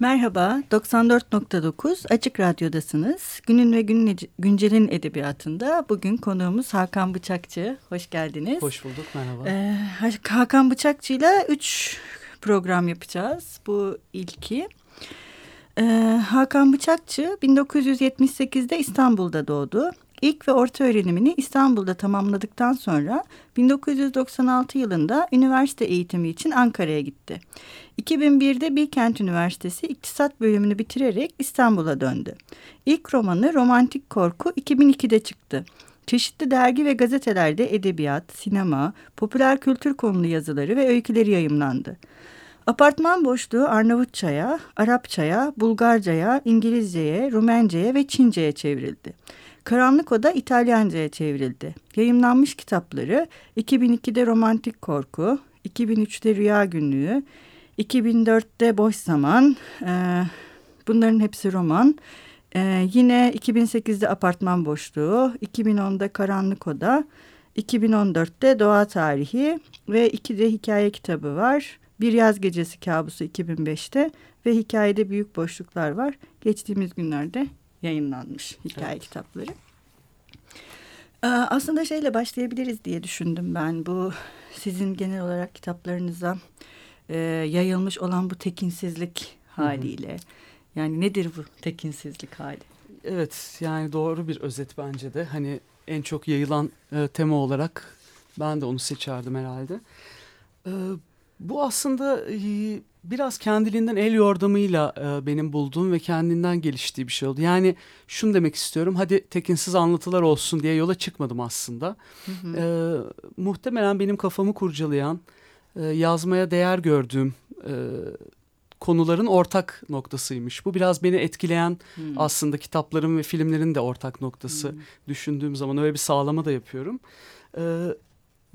Merhaba, 94.9 Açık Radyo'dasınız. Günün ve günün güncelin edebiyatında bugün konuğumuz Hakan Bıçakçı. Hoş geldiniz. Hoş bulduk, merhaba. Ee, Hakan Bıçakçı ile üç program yapacağız. Bu ilki. Ee, Hakan Bıçakçı 1978'de İstanbul'da doğdu. İlk ve orta öğrenimini İstanbul'da tamamladıktan sonra 1996 yılında üniversite eğitimi için Ankara'ya gitti. 2001'de Bilkent Üniversitesi İktisat bölümünü bitirerek İstanbul'a döndü. İlk romanı Romantik Korku 2002'de çıktı. Çeşitli dergi ve gazetelerde edebiyat, sinema, popüler kültür konulu yazıları ve öyküleri yayımlandı. Apartman boşluğu Arnavutçaya, Arapçaya, Bulgarcaya, İngilizceye, Rumenceye ve Çince'ye çevrildi. Karanlık Oda İtalyanca'ya çevrildi. Yayımlanmış kitapları 2002'de Romantik Korku, 2003'te Rüya Günlüğü, 2004'te Boş Zaman, e, bunların hepsi roman. E, yine 2008'de Apartman Boşluğu, 2010'da Karanlık Oda, 2014'te Doğa Tarihi ve iki de hikaye kitabı var. Bir Yaz Gecesi Kabusu 2005'te ve hikayede büyük boşluklar var. Geçtiğimiz günlerde yayınlanmış hikaye evet. kitapları. Ee, aslında şeyle başlayabiliriz diye düşündüm ben. Bu sizin genel olarak kitaplarınıza e, yayılmış olan bu tekinsizlik haliyle. Hı hı. Yani nedir bu tekinsizlik hali? Evet yani doğru bir özet bence de. Hani en çok yayılan e, tema olarak ben de onu seçerdim herhalde. E, bu aslında e, biraz kendiliğinden el yordamıyla e, benim bulduğum ve kendinden geliştiği bir şey oldu. Yani şunu demek istiyorum. Hadi tekinsiz anlatılar olsun diye yola çıkmadım aslında. Hı hı. E, muhtemelen benim kafamı kurcalayan, e, yazmaya değer gördüğüm e, konuların ortak noktasıymış. Bu biraz beni etkileyen hmm. aslında kitapların ve filmlerin de ortak noktası hmm. düşündüğüm zaman öyle bir sağlama da yapıyorum. Ee,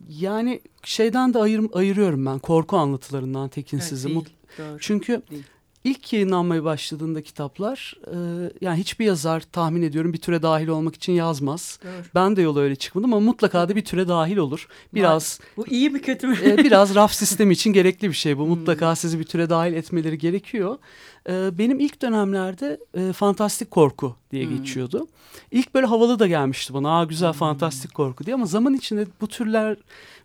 yani şeyden de ayır, ayırıyorum ben korku anlatılarından tekinsizi. Evet, değil, doğru, Çünkü değil. ilk yayınlanmaya başladığında kitaplar e, yani hiçbir yazar tahmin ediyorum bir türe dahil olmak için yazmaz. Doğru. Ben de yola öyle çıkmadım ama mutlaka da bir türe dahil olur. Biraz Bu iyi mi kötü mü? e, biraz raf sistemi için gerekli bir şey bu. Mutlaka hmm. sizi bir türe dahil etmeleri gerekiyor. E, benim ilk dönemlerde e, fantastik korku diye hmm. geçiyordu. İlk böyle havalı da gelmişti bana. Aa güzel hmm. fantastik korku diye ama zaman içinde bu türler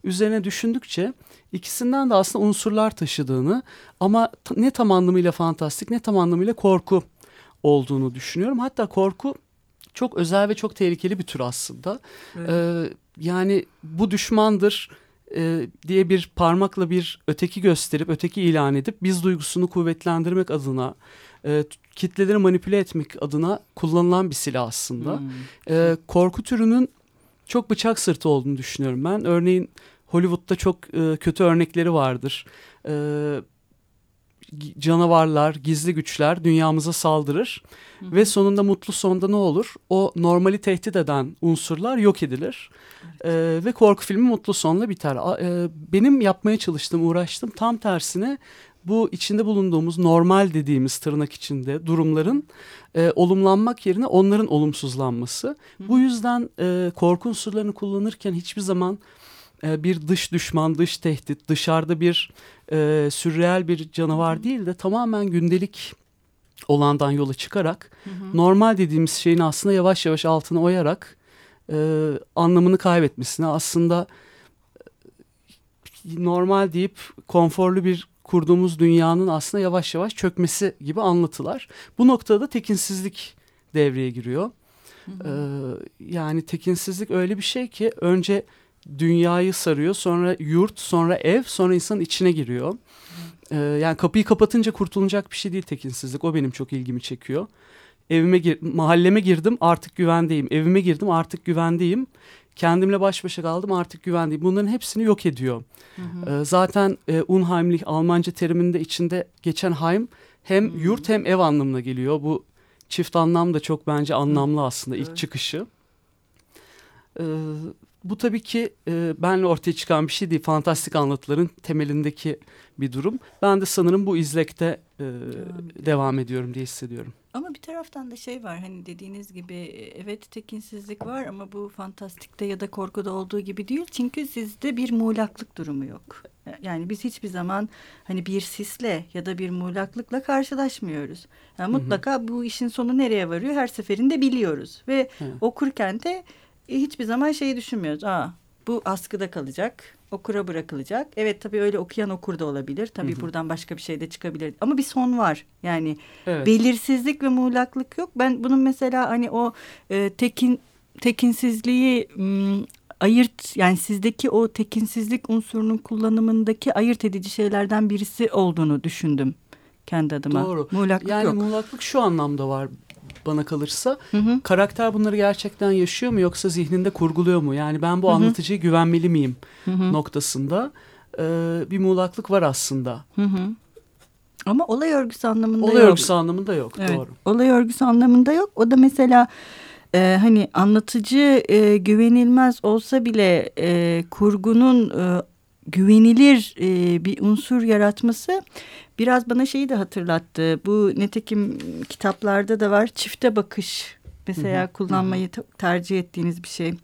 üzerine düşündükçe ikisinden de aslında unsurlar taşıdığını ama ne tam anlamıyla fantastik ne tam anlamıyla korku olduğunu düşünüyorum. Hatta korku çok özel ve çok tehlikeli bir tür aslında. Evet. Ee, yani bu düşmandır e, diye bir parmakla bir öteki gösterip öteki ilan edip biz duygusunu kuvvetlendirmek adına e, kitleleri manipüle etmek adına kullanılan bir silah aslında. Hmm. E, korku türünün çok bıçak sırtı olduğunu düşünüyorum ben. Örneğin Hollywood'da çok e, kötü örnekleri vardır. E, canavarlar, gizli güçler dünyamıza saldırır hı hı. ve sonunda mutlu sonda ne olur? O normali tehdit eden unsurlar yok edilir evet. e, ve korku filmi mutlu sonla biter. E, benim yapmaya çalıştığım, uğraştım tam tersine bu içinde bulunduğumuz normal dediğimiz tırnak içinde durumların e, olumlanmak yerine onların olumsuzlanması. Hı. Bu yüzden e, korku unsurlarını kullanırken hiçbir zaman e, bir dış düşman, dış tehdit, dışarıda bir e, sürreel bir canavar değil de tamamen gündelik olandan yola çıkarak hı hı. normal dediğimiz şeyin aslında yavaş yavaş altına oyarak e, anlamını kaybetmesine aslında e, normal deyip konforlu bir kurduğumuz dünyanın aslında yavaş yavaş çökmesi gibi anlatılar. Bu noktada tekinsizlik devreye giriyor. Hı hı. Ee, yani tekinsizlik öyle bir şey ki önce dünyayı sarıyor. Sonra yurt, sonra ev, sonra insanın içine giriyor. Ee, yani kapıyı kapatınca kurtulacak bir şey değil tekinsizlik. O benim çok ilgimi çekiyor. Evime gir mahalleme girdim artık güvendeyim. Evime girdim artık güvendeyim. Kendimle baş başa kaldım artık güvendeyim. Bunların hepsini yok ediyor. Hı hı. Ee, zaten e, Unheimlich Almanca teriminde içinde geçen Heim hem hı yurt hem ev anlamına geliyor. Bu çift anlam da çok bence anlamlı aslında ilk çıkışı. Ee, bu tabii ki e, benle ortaya çıkan bir şey değil. Fantastik anlatıların temelindeki bir durum. Ben de sanırım bu izlekte e, devam ediyorum diye hissediyorum. Ama bir taraftan da şey var hani dediğiniz gibi evet tekinsizlik var ama bu fantastikte ya da korkuda olduğu gibi değil. Çünkü sizde bir muğlaklık durumu yok. Yani biz hiçbir zaman hani bir sisle ya da bir muğlaklıkla karşılaşmıyoruz. Yani mutlaka hı hı. bu işin sonu nereye varıyor her seferinde biliyoruz. Ve hı. okurken de hiçbir zaman şeyi düşünmüyoruz. Aa bu askıda kalacak, okura bırakılacak. Evet tabii öyle okuyan okur da olabilir. Tabii hı hı. buradan başka bir şey de çıkabilir. Ama bir son var. Yani evet. belirsizlik ve muğlaklık yok. Ben bunun mesela hani o e, tekin tekinsizliği m, ayırt yani sizdeki o tekinsizlik unsurunun kullanımındaki ayırt edici şeylerden birisi olduğunu düşündüm kendi adıma. Doğru. Muğlaklık yani yok. muğlaklık şu anlamda var bana kalırsa. Hı hı. Karakter bunları gerçekten yaşıyor mu yoksa zihninde kurguluyor mu? Yani ben bu hı hı. anlatıcıya güvenmeli miyim hı hı. noktasında e, bir muğlaklık var aslında. Hı hı. Ama olay örgüsü anlamında olay yok. Olay örgüsü anlamında yok. Evet. Doğru. Olay örgüsü anlamında yok. O da mesela e, hani anlatıcı e, güvenilmez olsa bile e, kurgunun e, güvenilir e, bir unsur yaratması biraz bana şeyi de hatırlattı. Bu netekim kitaplarda da var çifte bakış mesela hı hı. kullanmayı tercih ettiğiniz bir şey.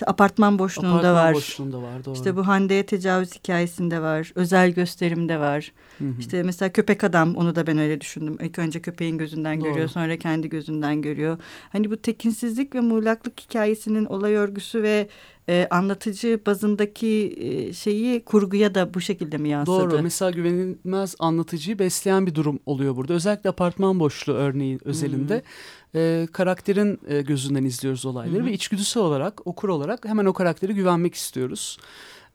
İşte apartman boşluğunda apartman var. boşluğunda var doğru. İşte bu Hande'ye tecavüz hikayesinde var. Özel gösterimde var. Hı hı. İşte mesela köpek adam onu da ben öyle düşündüm. İlk önce köpeğin gözünden doğru. görüyor sonra kendi gözünden görüyor. Hani bu tekinsizlik ve muğlaklık hikayesinin olay örgüsü ve e, anlatıcı bazındaki e, şeyi kurguya da bu şekilde mi yansıdı? Doğru. Mesela güvenilmez anlatıcıyı besleyen bir durum oluyor burada. Özellikle apartman boşluğu örneği özelinde. Hmm e, karakterin e, gözünden izliyoruz olayları Hı -hı. ve içgüdüsel olarak okur olarak hemen o karaktere güvenmek istiyoruz.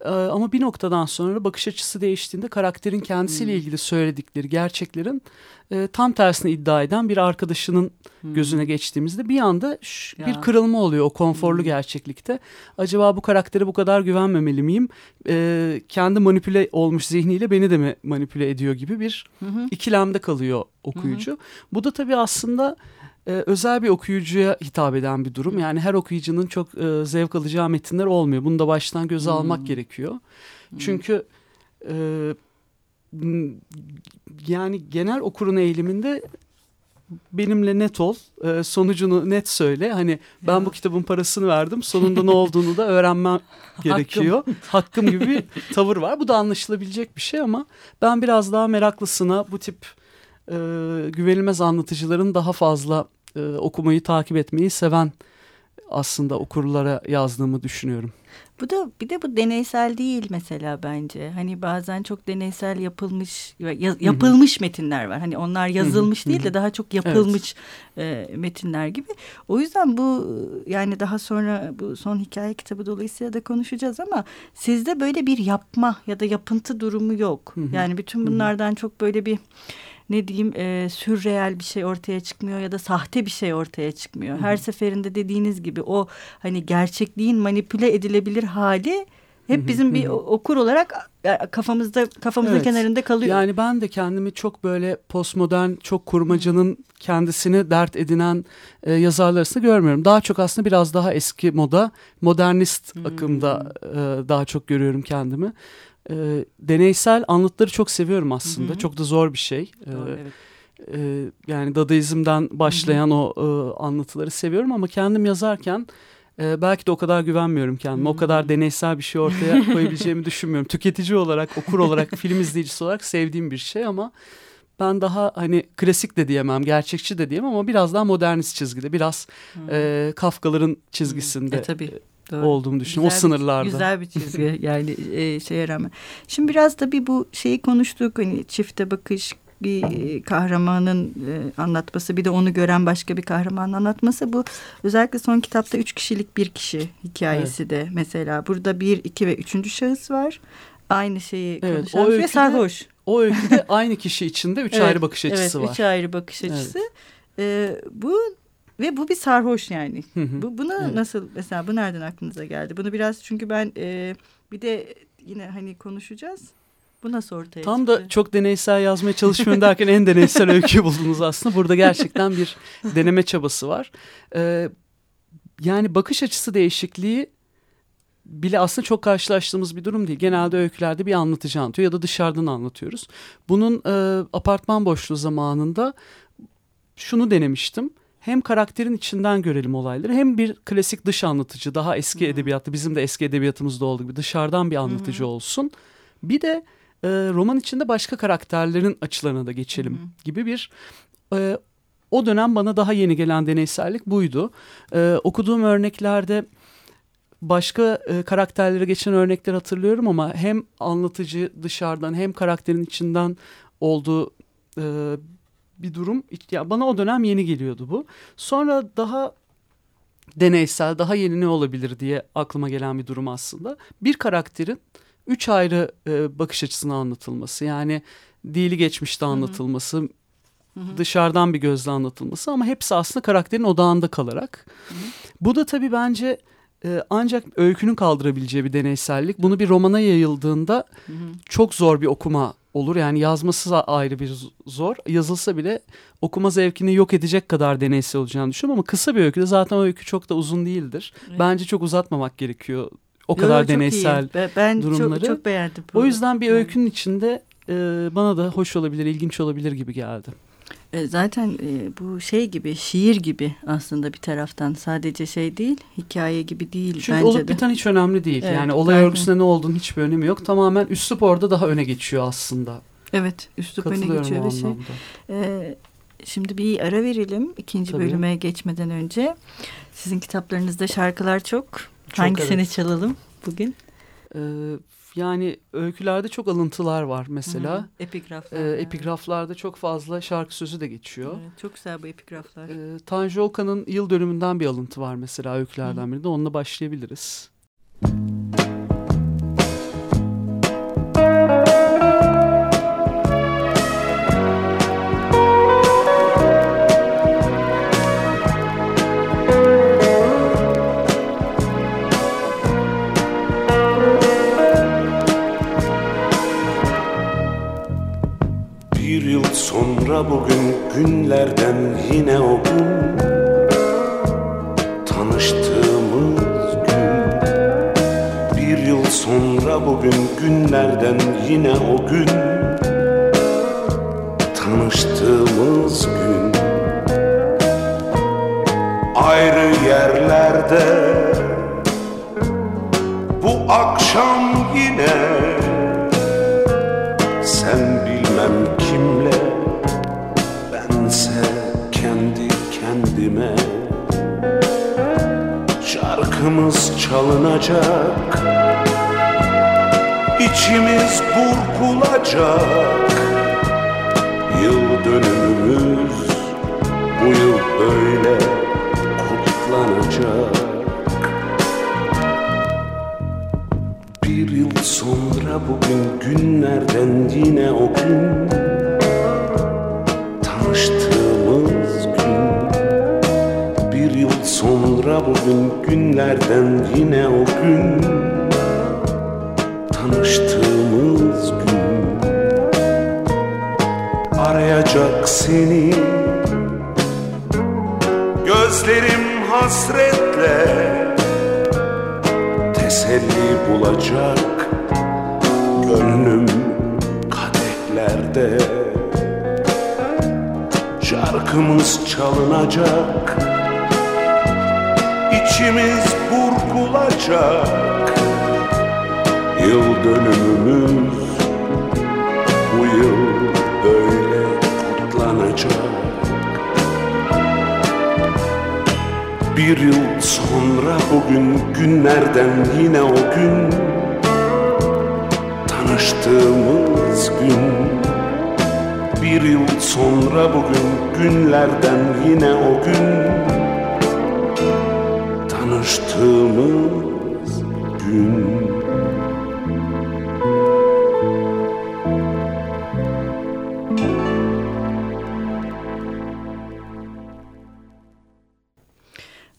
E, ama bir noktadan sonra bakış açısı değiştiğinde karakterin kendisiyle Hı -hı. ilgili söyledikleri gerçeklerin e, tam tersini iddia eden bir arkadaşının hmm. gözüne geçtiğimizde bir anda şş, bir kırılma oluyor o konforlu hmm. gerçeklikte. Acaba bu karaktere bu kadar güvenmemeli miyim? E, kendi manipüle olmuş zihniyle beni de mi manipüle ediyor gibi bir hmm. ikilemde kalıyor okuyucu. Hmm. Bu da tabii aslında e, özel bir okuyucuya hitap eden bir durum. Yani her okuyucunun çok e, zevk alacağı metinler olmuyor. Bunu da baştan göze hmm. almak gerekiyor. Hmm. Çünkü e, yani genel okurun eğiliminde benimle net ol, e, sonucunu net söyle. Hani ben ya. bu kitabın parasını verdim, sonunda ne olduğunu da öğrenmem gerekiyor. Hakkım. Hakkım gibi bir tavır var. Bu da anlaşılabilecek bir şey ama ben biraz daha meraklısına bu tip e, güvenilmez anlatıcıların daha fazla e, okumayı takip etmeyi seven aslında okurlara yazdığımı düşünüyorum. Bu da bir de bu deneysel değil mesela bence. Hani bazen çok deneysel yapılmış yapılmış metinler var. Hani onlar yazılmış değil de daha çok yapılmış evet. e, metinler gibi. O yüzden bu yani daha sonra bu son hikaye kitabı dolayısıyla da konuşacağız ama sizde böyle bir yapma ya da yapıntı durumu yok. Yani bütün bunlardan çok böyle bir ne diyeyim e, sürreel bir şey ortaya çıkmıyor ya da sahte bir şey ortaya çıkmıyor. Her Hı -hı. seferinde dediğiniz gibi o hani gerçekliğin manipüle edilebilir hali hep bizim bir okur olarak kafamızda kafamızın evet. kenarında kalıyor. Yani ben de kendimi çok böyle postmodern, çok kurmacanın kendisini dert edinen e, yazarlar arasında görmüyorum. Daha çok aslında biraz daha eski moda, modernist hmm. akımda e, daha çok görüyorum kendimi e, deneysel anlatıları çok seviyorum aslında. Hı. Çok da zor bir şey. Doğru, ee, evet. e, yani Dadaizm'den başlayan hı hı. o e, anlatıları seviyorum ama kendim yazarken e, belki de o kadar güvenmiyorum kendime. O kadar deneysel bir şey ortaya koyabileceğimi düşünmüyorum. Tüketici olarak, okur olarak, film izleyicisi olarak sevdiğim bir şey ama ben daha hani klasik de diyemem, gerçekçi de diyemem ama biraz daha modernist çizgide, biraz e, Kafkaların çizgisinde. E, tabii. Doğru. olduğumu düşünüyorum. Güzel o sınırlarda. Bir, güzel bir çizgi yani e, şeye rağmen. Şimdi biraz tabii bu şeyi konuştuk hani çifte bakış bir e, kahramanın e, anlatması bir de onu gören başka bir kahramanın anlatması bu özellikle son kitapta üç kişilik bir kişi hikayesi evet. de mesela burada bir iki ve üçüncü şahıs var aynı şeyi evet, konuşan ve sarhoş. O öyküde aynı kişi içinde üç evet, ayrı bakış açısı evet, var. Üç ayrı bakış açısı. Evet. Ee, bu ve bu bir sarhoş yani. Hı hı. Bu bunu evet. nasıl mesela bu nereden aklınıza geldi? Bunu biraz çünkü ben e, bir de yine hani konuşacağız. Bu nasıl ortaya Tam çıktı? da çok deneysel yazmaya çalışmıyorum derken en deneysel öyküyü buldunuz aslında. Burada gerçekten bir deneme çabası var. Ee, yani bakış açısı değişikliği bile aslında çok karşılaştığımız bir durum değil. Genelde öykülerde bir anlatıcı anlatıyor ya da dışarıdan anlatıyoruz. Bunun e, apartman boşluğu zamanında şunu denemiştim hem karakterin içinden görelim olayları hem bir klasik dış anlatıcı daha eski Hı-hı. edebiyatta bizim de eski edebiyatımızda olduğu gibi dışarıdan bir anlatıcı Hı-hı. olsun. Bir de e, roman içinde başka karakterlerin açılarına da geçelim hı hı. gibi bir e, o dönem bana daha yeni gelen deneysellik buydu. E, okuduğum örneklerde başka e, karakterlere geçen örnekler hatırlıyorum ama hem anlatıcı dışarıdan hem karakterin içinden olduğu e, bir durum. Ya bana o dönem yeni geliyordu bu. Sonra daha deneysel, daha yeni ne olabilir diye aklıma gelen bir durum aslında. Bir karakterin üç ayrı e, bakış açısına anlatılması. Yani dili geçmişte anlatılması, Hı -hı. dışarıdan bir gözle anlatılması ama hepsi aslında karakterin odağında kalarak. Hı -hı. Bu da tabii bence e, ancak öykünün kaldırabileceği bir deneysellik. Bunu bir romana yayıldığında Hı -hı. çok zor bir okuma olur. Yani yazması ayrı bir zor. Yazılsa bile okuma zevkini yok edecek kadar deneysel olacağını düşünüyorum ama kısa bir öyküde zaten o öykü çok da uzun değildir. Evet. Bence çok uzatmamak gerekiyor o kadar Yo, deneysel iyi. Ben deneysel çok, çok beğendim. O yüzden bir öykünün içinde e, bana da hoş olabilir, ilginç olabilir gibi geldi. E, zaten e, bu şey gibi şiir gibi aslında bir taraftan sadece şey değil hikaye gibi değil Çünkü bence olup biten hiç önemli değil. Evet, yani olay zaten. örgüsünde ne olduğunu hiçbir önemi yok. Tamamen üslup orada daha öne geçiyor aslında. Evet üslup öne geçiyor ve şey. E, şimdi bir ara verelim ikinci Tabii. bölüme geçmeden önce. Sizin kitaplarınızda şarkılar çok. Çok Hangisini evet. çalalım bugün? Ee, yani öykülerde çok alıntılar var mesela. Hı hı. Epigraflar. Ee, epigraflarda çok fazla şarkı sözü de geçiyor. Evet, çok güzel bu epigraflar. Ee, Tanju Okan'ın yıl dönümünden bir alıntı var mesela öykülerden birinde. Onunla başlayabiliriz. Müzik sonra bugün günlerden yine o gün. Tanıştığımız gün. Bir yıl sonra bugün günlerden yine o gün. Tanıştığımız gün. Ayrı yerlerde Şarkımız çalınacak. İçimiz burkulacak Şarkımız çalınacak. İçimiz burkulacak. Yıl dönümümüz bu yıl böyle kutlanacak. Bir yıl sonra bugün günlerden yine o gün Tanıştığımız gün Bir yıl sonra bugün günlerden yine o gün tanıştığımız gün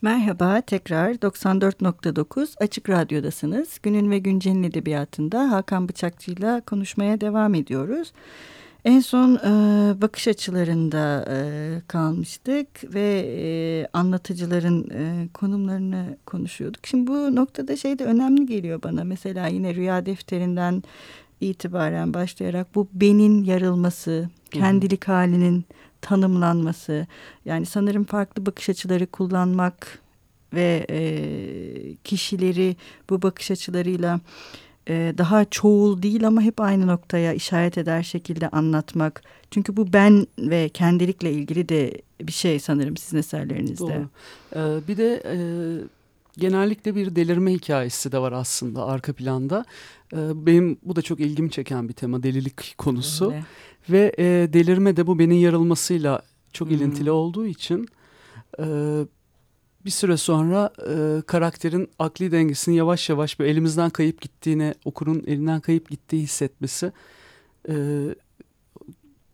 Merhaba tekrar 94.9 Açık Radyo'dasınız. Günün ve Güncel'in edebiyatında Hakan Bıçakçı ile konuşmaya devam ediyoruz. En son e, bakış açılarında e, kalmıştık ve e, anlatıcıların e, konumlarını konuşuyorduk. Şimdi bu noktada şey de önemli geliyor bana. Mesela yine rüya defterinden itibaren başlayarak bu benin yarılması, kendilik halinin tanımlanması. Yani sanırım farklı bakış açıları kullanmak ve e, kişileri bu bakış açılarıyla e, daha çoğul değil ama hep aynı noktaya işaret eder şekilde anlatmak. Çünkü bu ben ve kendilikle ilgili de bir şey sanırım sizin eserlerinizde. Doğru. Ee, bir de e, genellikle bir delirme hikayesi de var aslında arka planda. Ee, benim bu da çok ilgimi çeken bir tema delilik konusu. Öyle. Ve e, delirme de bu benim yarılmasıyla çok Hmm. ilintili olduğu için e, bir süre sonra e, karakterin akli dengesinin yavaş yavaş böyle elimizden kayıp gittiğine, okurun elinden kayıp gittiği hissetmesi e,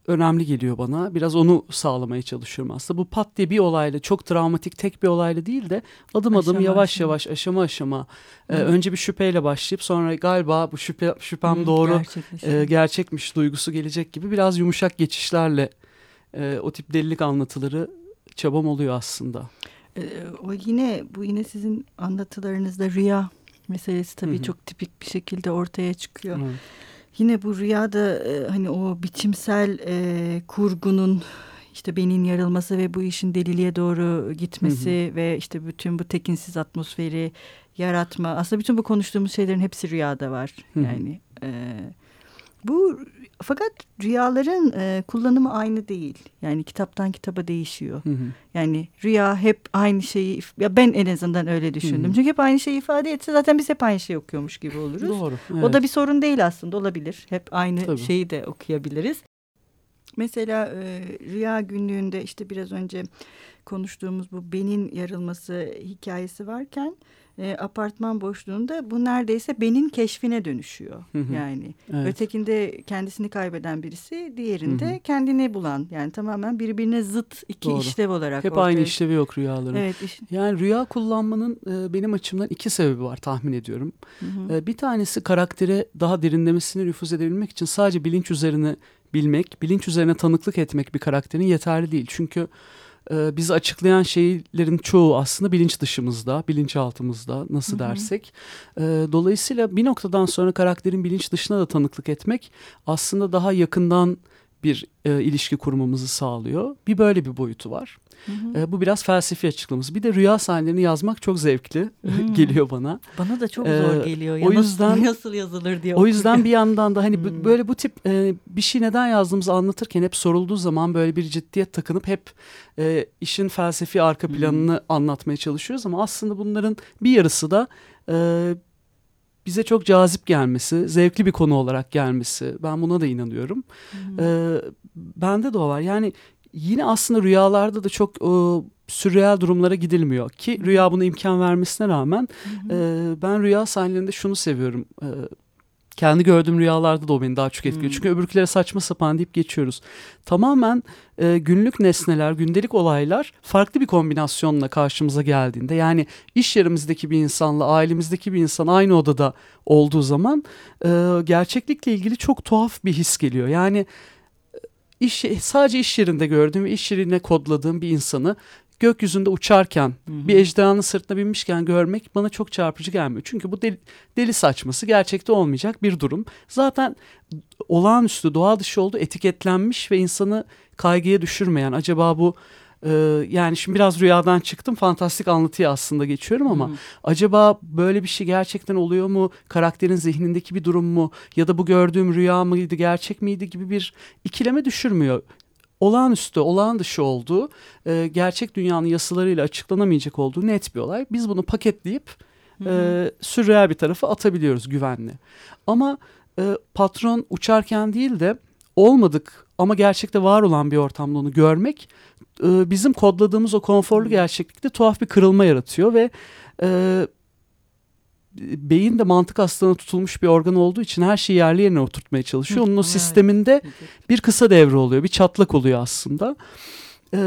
önemli geliyor bana. Biraz onu sağlamaya çalışıyorum aslında. Bu pat diye bir olayla çok travmatik tek bir olayla değil de adım adım Aşama yavaş aşama. yavaş aşama aşama e, önce bir şüpheyle başlayıp sonra galiba bu şüphe şüphem Hı, doğru gerçekleşiyor. e, gerçekmiş duygusu gelecek gibi biraz yumuşak geçişlerle e, o tip delilik anlatıları çabam oluyor aslında. Ee, o yine bu yine sizin anlatılarınızda rüya meselesi tabii Hı hı. çok tipik bir şekilde ortaya çıkıyor. Evet. Yine bu rüyada e, hani o biçimsel e, kurgunun işte beyin yarılması ve bu işin deliliğe doğru gitmesi ve işte bütün bu tekinsiz atmosferi yaratma. Aslında bütün bu konuştuğumuz şeylerin hepsi rüyada var. Hı hı. Yani e, bu fakat rüyaların e, kullanımı aynı değil. Yani kitaptan kitaba değişiyor. Hı hı. Yani rüya hep aynı şeyi ya ben en azından öyle düşündüm. Hı hı. Çünkü hep aynı şeyi ifade etse zaten biz hep aynı şeyi okuyormuş gibi oluruz. Doğru. O evet. da bir sorun değil aslında olabilir. Hep aynı Tabii. şeyi de okuyabiliriz. Mesela e, rüya günlüğünde işte biraz önce konuştuğumuz bu benin yarılması hikayesi varken e, apartman boşluğunda bu neredeyse benin keşfine dönüşüyor. Hı hı. Yani Evet. ötekinde kendisini kaybeden birisi, diğerinde Hı hı. kendini bulan. Yani tamamen birbirine zıt iki Doğru. işlev olarak. Hep ortaya aynı işlevi yok rüyaların. Evet. iş- Yani rüya kullanmanın e, benim açımdan iki sebebi var tahmin ediyorum. Hı hı. E, bir tanesi karaktere daha derinlemesine nüfuz edebilmek için sadece bilinç üzerine bilmek, bilinç üzerine tanıklık etmek bir karakterin yeterli değil. Çünkü e, bizi açıklayan şeylerin çoğu aslında bilinç dışımızda, bilinçaltımızda nasıl dersek. E, dolayısıyla bir noktadan sonra karakterin bilinç dışına da tanıklık etmek aslında daha yakından bir e, ilişki kurmamızı sağlıyor. Bir böyle bir boyutu var. Hı hı. E, bu biraz felsefi açıklaması. Bir de rüya sahnelerini yazmak çok zevkli Hmm. geliyor bana. Bana da çok Ee, zor geliyor. Ya o yüzden- nasıl yazılır diye. O yüzden bir yandan da hani bu- Hmm. böyle bu tip e, bir şey neden yazdığımızı anlatırken hep sorulduğu zaman böyle bir ciddiyet takınıp hep e, işin felsefi arka Hmm. planını anlatmaya çalışıyoruz ama aslında bunların bir yarısı da e, bize çok cazip gelmesi, zevkli bir konu olarak gelmesi. Ben buna da inanıyorum. Hı. E, bende de o var. Yani yine aslında rüyalarda da çok e, sürreal durumlara gidilmiyor ki rüya buna imkan vermesine rağmen Hı hı. ee, ben rüya sahnelerinde şunu seviyorum. Ee, kendi gördüğüm rüyalarda da o beni daha çok etkiliyor. Hmm. Çünkü öbürkülere saçma sapan deyip geçiyoruz. Tamamen e, günlük nesneler, gündelik olaylar farklı bir kombinasyonla karşımıza geldiğinde yani iş yerimizdeki bir insanla ailemizdeki bir insan aynı odada olduğu zaman e, gerçeklikle ilgili çok tuhaf bir his geliyor. Yani e, iş sadece iş yerinde gördüğüm ve iş yerine kodladığım bir insanı gökyüzünde uçarken Hı hı. bir ejderhanın sırtına binmişken görmek bana çok çarpıcı gelmiyor. Çünkü bu deli, deli saçması gerçekte olmayacak bir durum. Zaten olağanüstü doğa dışı olduğu etiketlenmiş ve insanı kaygıya düşürmeyen acaba bu e, yani şimdi biraz rüyadan çıktım fantastik anlatıya aslında geçiyorum ama Hı. acaba böyle bir şey gerçekten oluyor mu? Karakterin zihnindeki bir durum mu? Ya da bu gördüğüm rüya mıydı, gerçek miydi gibi bir ikileme düşürmüyor. Olağanüstü, olağan dışı olduğu, e, gerçek dünyanın yasalarıyla açıklanamayacak olduğu net bir olay. Biz bunu paketleyip Hı hı. e, sürreal bir tarafa atabiliyoruz güvenli. Ama e, patron uçarken değil de olmadık ama gerçekte var olan bir ortamda onu görmek e, bizim kodladığımız o konforlu gerçeklikte tuhaf bir kırılma yaratıyor ve e, beyin de mantık hastalığına tutulmuş bir organ olduğu için her şeyi yerli yerine oturtmaya çalışıyor. Onun o sisteminde bir kısa devre oluyor, bir çatlak oluyor aslında. E,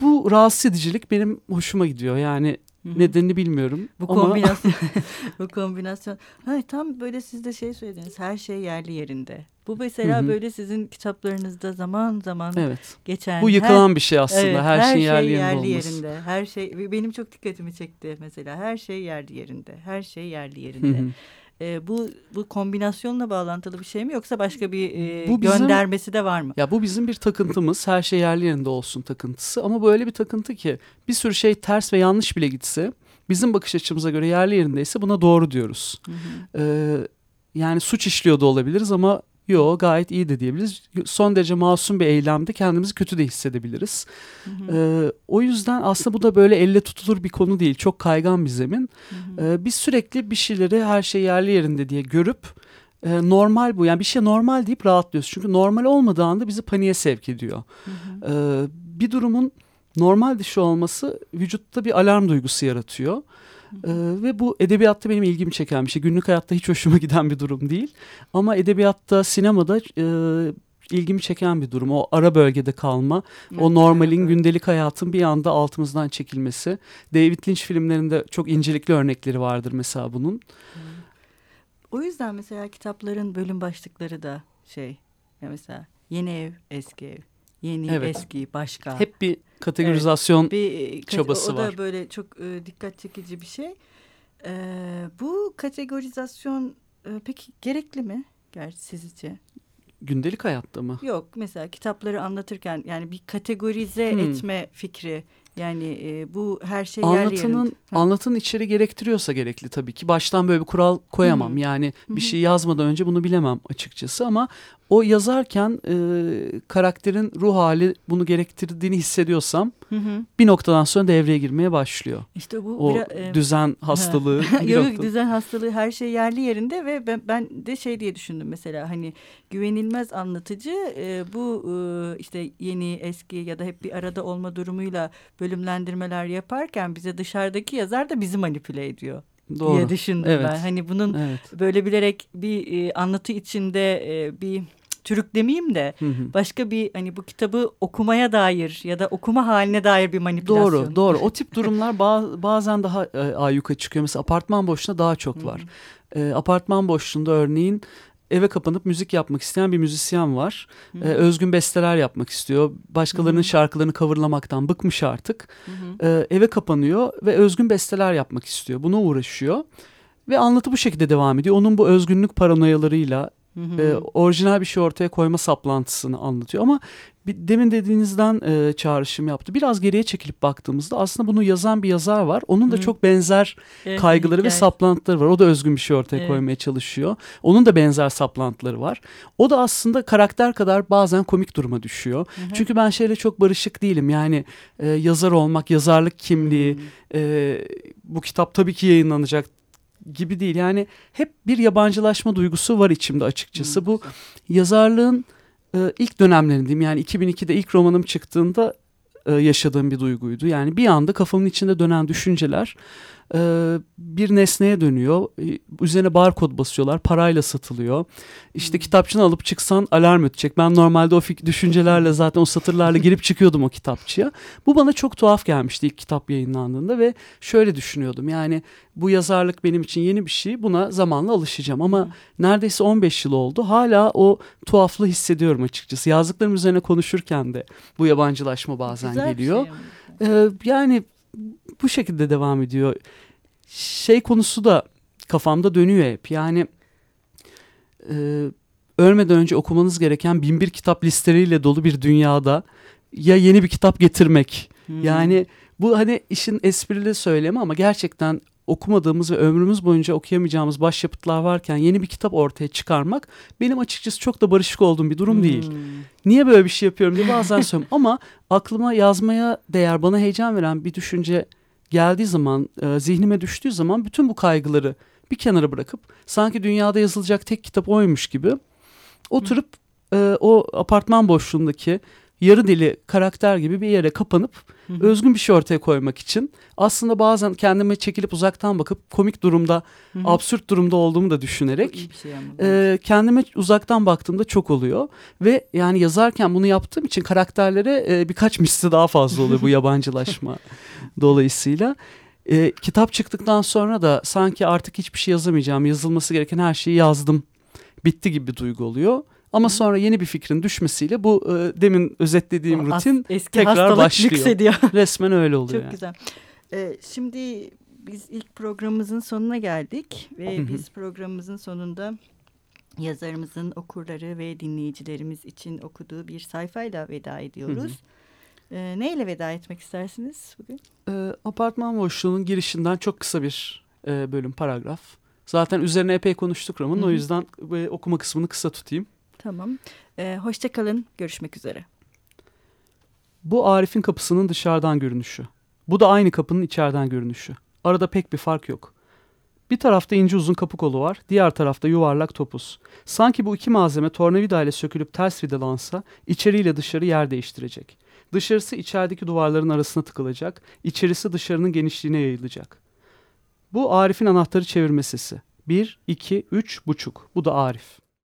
bu rahatsız edicilik benim hoşuma gidiyor. Yani nedenini bilmiyorum. Bu ama kombinasyon, bu kombinasyon. Ha, tam böyle siz de şey söylediniz. Her şey yerli yerinde. Bu mesela Hı hı. böyle sizin kitaplarınızda zaman zaman evet. geçen. Bu her- yıkılan bir şey aslında. Evet, her, şeyin yerli, şey yerli yerinde. Her şey benim çok dikkatimi çekti mesela. Her şey yerli yerinde. Her şey yerli yerinde. Ee, bu bu kombinasyonla bağlantılı bir şey mi yoksa başka bir e, Bu bizim- göndermesi de var mı? Ya bu bizim bir takıntımız. Her şey yerli yerinde olsun takıntısı. Ama böyle bir takıntı ki bir sürü şey ters ve yanlış bile gitse bizim bakış açımıza göre yerli yerindeyse buna doğru diyoruz. Hı hı. Ee, yani suç işliyor da olabiliriz ama yo gayet iyi de diyebiliriz. Son derece masum bir eylemde kendimizi kötü de hissedebiliriz. Hı hı. Ee, o yüzden aslında bu da böyle elle tutulur bir konu değil. Çok kaygan bir zemin. Hı hı. Ee, biz sürekli bir şeyleri her şey yerli yerinde diye görüp e, normal bu. Yani bir şey normal deyip rahatlıyoruz. Çünkü normal olmadığı anda bizi paniğe sevk ediyor. Hı hı. Ee, bir durumun normal dışı olması vücutta bir alarm duygusu yaratıyor. Ee, ve bu edebiyatta benim ilgimi çeken bir şey. Günlük hayatta hiç hoşuma giden bir durum değil. Ama edebiyatta, sinemada e, ilgimi çeken bir durum. O ara bölgede kalma, o normalin evet. gündelik hayatın bir anda altımızdan çekilmesi. David Lynch filmlerinde çok incelikli örnekleri vardır mesela bunun. O yüzden mesela kitapların bölüm başlıkları da şey ya mesela yeni ev, eski ev, yeni, Evet. eski, başka. Hep bir kategorizasyon bir e, çabası o da var. böyle çok e, dikkat çekici bir şey. E, bu kategorizasyon e, peki gerekli mi? Gerçi sizce? gündelik hayatta mı? Yok mesela kitapları anlatırken yani bir kategorize Hmm. etme fikri yani e, bu her şey Anlatının yerinde. Ha. anlatının içeri gerektiriyorsa gerekli tabii ki. Baştan böyle bir kural koyamam. Hı hı. Yani bir şey yazmadan önce bunu bilemem açıkçası ama o yazarken e, karakterin ruh hali bunu gerektirdiğini hissediyorsam Hı hı. bir noktadan sonra devreye girmeye başlıyor. İşte bu O biraz, e, düzen hastalığı Yok noktada- düzen hastalığı her şey yerli yerinde ve ben, ben de şey diye düşündüm mesela hani güvenilmez anlatıcı e, bu e, işte yeni eski ya da hep bir arada olma durumuyla bölümlendirmeler yaparken bize dışarıdaki yazar da bizi manipüle ediyor Doğru. diye düşündüm Evet. ben. Hani bunun Evet. böyle bilerek bir e, anlatı içinde e, bir çürük demeyeyim de Hı hı. başka bir hani bu kitabı okumaya dair ya da okuma haline dair bir manipülasyon. Doğru, doğru. O tip durumlar ba- bazen daha e, ayyuka çıkıyor. Mesela apartman boşluğunda daha çok var. E, apartman boşluğunda örneğin eve kapanıp müzik yapmak isteyen bir müzisyen var. Hı E, özgün besteler yapmak istiyor. Başkalarının Hı hı. şarkılarını coverlamaktan bıkmış artık. Hı hı. E, eve kapanıyor ve özgün besteler yapmak istiyor. Buna uğraşıyor. Ve anlatı bu şekilde devam ediyor. Onun bu özgünlük paranoyalarıyla Hı hı. e, orijinal bir şey ortaya koyma saplantısını anlatıyor. Ama bir, demin dediğinizden e, çağrışım yaptı. Biraz geriye çekilip baktığımızda aslında bunu yazan bir yazar var. Onun da Hı. çok benzer Evet, kaygıları ve hikaye. saplantıları var. O da özgün bir şey ortaya Evet. koymaya çalışıyor. Onun da benzer saplantıları var. O da aslında karakter kadar bazen komik duruma düşüyor. Hı hı. Çünkü ben şeyle çok barışık değilim. Yani e, yazar olmak, yazarlık kimliği, e, bu kitap tabii ki yayınlanacak gibi değil. Yani hep bir yabancılaşma duygusu var içimde açıkçası. Hı, Bu yazarlığın e, ilk dönemlerindeyim. Yani 2002'de ilk romanım çıktığında e, yaşadığım bir duyguydu. Yani bir anda kafamın içinde dönen düşünceler e, bir nesneye dönüyor. E, üzerine barkod basıyorlar. Parayla satılıyor. İşte kitapçını alıp çıksan alarm ötecek. Ben normalde o düşüncelerle zaten o satırlarla girip çıkıyordum o kitapçıya. Bu bana çok tuhaf gelmişti ilk kitap yayınlandığında ve şöyle düşünüyordum. Yani bu yazarlık benim için yeni bir şey. Buna zamanla alışacağım ama neredeyse 15 yıl oldu. Hala o tuhaflığı hissediyorum açıkçası. Yazdıklarım üzerine konuşurken de bu yabancılaşma bazen Güzel geliyor. şey ama. Ee, yani bu şekilde devam ediyor. Şey konusu da kafamda dönüyor hep. Yani e, ölmeden önce okumanız gereken bin bir kitap listeleriyle dolu bir dünyada ya yeni bir kitap getirmek. Hmm. Yani bu hani işin esprili söylemi ama gerçekten okumadığımız ve ömrümüz boyunca okuyamayacağımız başyapıtlar varken yeni bir kitap ortaya çıkarmak benim açıkçası çok da barışık olduğum bir durum değil Hmm. niye böyle bir şey yapıyorum diye bazen söylüyorum. Ama aklıma yazmaya değer, bana heyecan veren bir düşünce geldiği zaman, e, zihnime düştüğü zaman bütün bu kaygıları bir kenara bırakıp sanki dünyada yazılacak tek kitap oymuş gibi oturup e, o apartman boşluğundaki yarı deli karakter gibi bir yere kapanıp. Özgün bir şey ortaya koymak için. Aslında bazen kendime çekilip uzaktan bakıp komik durumda, absürt durumda olduğumu da düşünerek şey e, kendime uzaktan baktığımda çok oluyor. Ve yani yazarken bunu yaptığım için karakterlere e, birkaç misli daha fazla oluyor bu yabancılaşma dolayısıyla. E, kitap çıktıktan sonra da sanki artık hiçbir şey yazamayacağım, yazılması gereken her şeyi yazdım, bitti gibi bir duygu oluyor. Ama sonra yeni bir fikrin düşmesiyle bu e, demin özetlediğim as- rutin eski tekrar başlıyor. yükseliyor. resmen öyle oluyor. Çok yani. güzel. Ee, şimdi biz ilk programımızın sonuna geldik ve Hı hı. biz programımızın sonunda yazarımızın okurları ve dinleyicilerimiz için okuduğu bir sayfayla veda ediyoruz. Ee, neyle veda etmek istersiniz bugün? E, apartman boşluğunun girişinden çok kısa bir e, bölüm paragraf. Zaten üzerine epey konuştuk hı. O yüzden e, okuma kısmını kısa tutayım. Tamam. Ee, hoşçakalın. Görüşmek üzere. Bu Arif'in kapısının dışarıdan görünüşü. Bu da aynı kapının içeriden görünüşü. Arada pek bir fark yok. Bir tarafta ince uzun kapı kolu var, diğer tarafta yuvarlak topuz. Sanki bu iki malzeme tornavida ile sökülüp ters vidalansa içeriyle dışarı yer değiştirecek. Dışarısı içerideki duvarların arasına tıkılacak, içerisi dışarının genişliğine yayılacak. Bu Arif'in anahtarı çevirme sesi. Bir, iki, üç, buçuk. Bu da Arif.